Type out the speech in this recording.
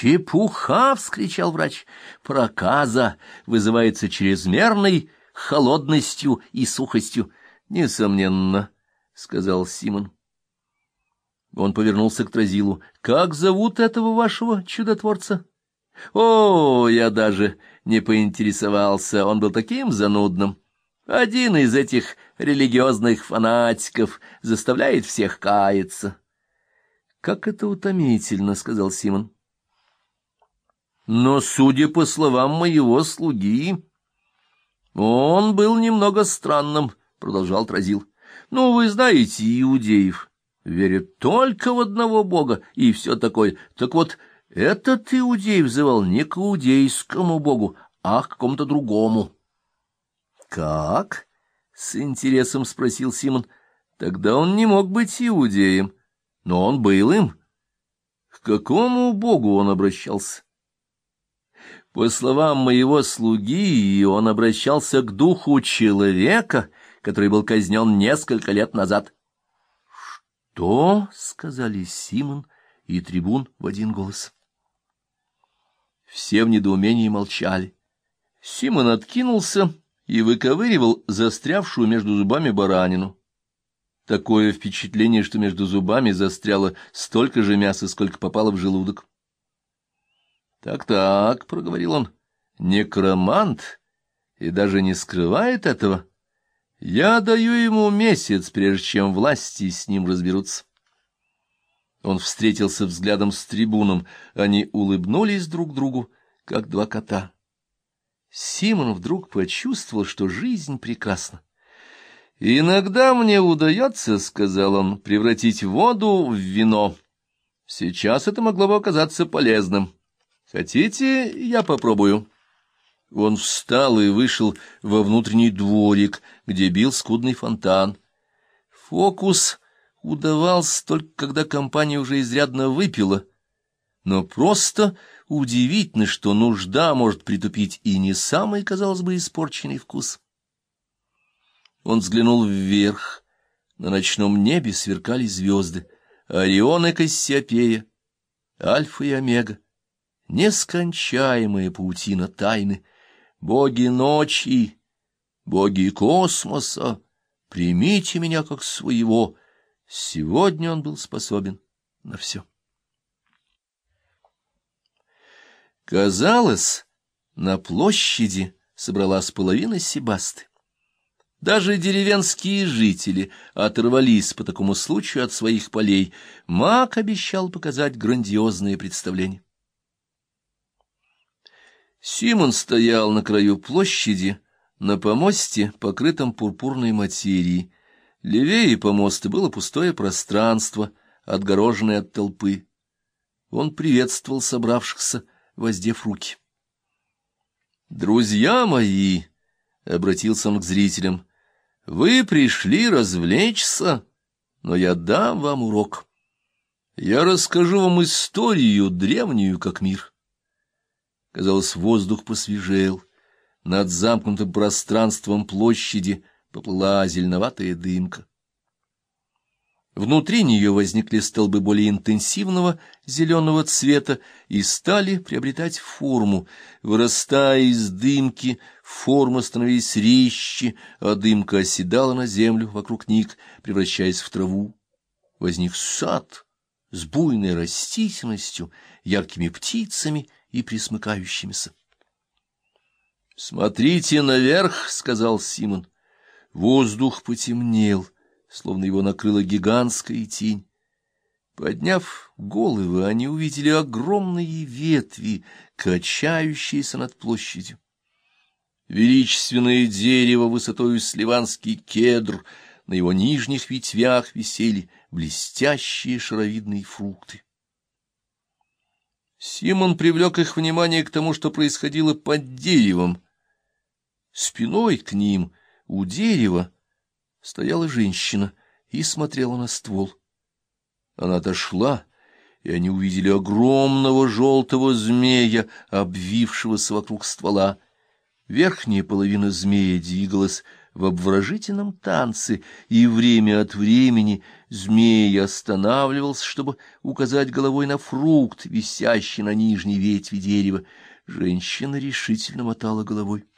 «Чепуха!» — вскричал врач. «Проказа вызывается чрезмерной холодностью и сухостью». «Несомненно», — сказал Симон. Он повернулся к Тразилу. «Как зовут этого вашего чудотворца?» «О, я даже не поинтересовался, он был таким занудным. Один из этих религиозных фанатиков заставляет всех каяться». «Как это утомительно», — сказал Симон. «Но, судя по словам моего слуги, он был немного странным», — продолжал Тразил. «Ну, вы знаете иудеев» верят только в одного бога и все такое. Так вот, этот иудей взывал не к иудейскому богу, а к какому-то другому. — Как? — с интересом спросил Симон. — Тогда он не мог быть иудеем, но он был им. К какому богу он обращался? По словам моего слуги, он обращался к духу человека, который был казнен несколько лет назад. — «Что?» — сказали Симон и трибун в один голос. Все в недоумении молчали. Симон откинулся и выковыривал застрявшую между зубами баранину. Такое впечатление, что между зубами застряло столько же мяса, сколько попало в желудок. «Так-так», — проговорил он, — «некромант и даже не скрывает этого». Я даю ему месяц, прежде чем власти с ним разберутся. Он встретился взглядом с трибуном. Они улыбнулись друг другу, как два кота. Симон вдруг почувствовал, что жизнь прекрасна. «Иногда мне удается, — сказал он, — превратить воду в вино. Сейчас это могло бы оказаться полезным. Хотите, я попробую?» Он встал и вышел во внутренний дворик, где бил скудный фонтан. Фокус удавался только когда компания уже изрядно выпила. Но просто удивительно, что нужда может притупить и не самый, казалось бы, испорченный вкус. Он взглянул вверх. На ночном небе сверкали звезды. Орион и Кассиопея, Альфа и Омега. Нескончаемая паутина тайны — боги ночи, боги космоса, примите меня как своего. Сегодня он был способен на все. Казалось, на площади собралась половина Себасты. Даже деревенские жители оторвались по такому случаю от своих полей. Маг обещал показать грандиозное представление. Симон стоял на краю площади, на помосте, покрытом пурпурной материей. Левее помоста было пустое пространство, отгороженное от толпы. Он приветствовал собравшихся, воздев руки. «Друзья мои!» — обратился он к зрителям. «Вы пришли развлечься, но я дам вам урок. Я расскажу вам историю, древнюю как мир». Казалось, воздух посвежел. Над замкнутым пространством площади поплыла зеленоватая дымка. Внутри нее возникли столбы более интенсивного зеленого цвета и стали приобретать форму. Вырастая из дымки, форма становилась резче, а дымка оседала на землю вокруг них, превращаясь в траву. Возник сад с буйной растительностью, яркими птицами и присмыкающимися. «Смотрите наверх», — сказал Симон. Воздух потемнел, словно его накрыла гигантская тень. Подняв головы, они увидели огромные ветви, качающиеся над площадью. Величественное дерево высотою с ливанский кедр, на его нижних ветвях висели блестящие шаровидные фрукты. Симон привлек их внимание к тому, что происходило под деревом. Спиной к ним у дерева стояла женщина и смотрела на ствол. Она отошла, и они увидели огромного желтого змея, обвившегося вокруг ствола. Верхняя половина змея двигалась в обворожительном танце, и время от времени Змей останавливался, чтобы указать головой на фрукт, висящий на нижней ветви дерева. Женщина решительно мотала головой.